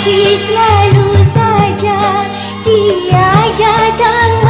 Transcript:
Tapi selalu saja dia datang.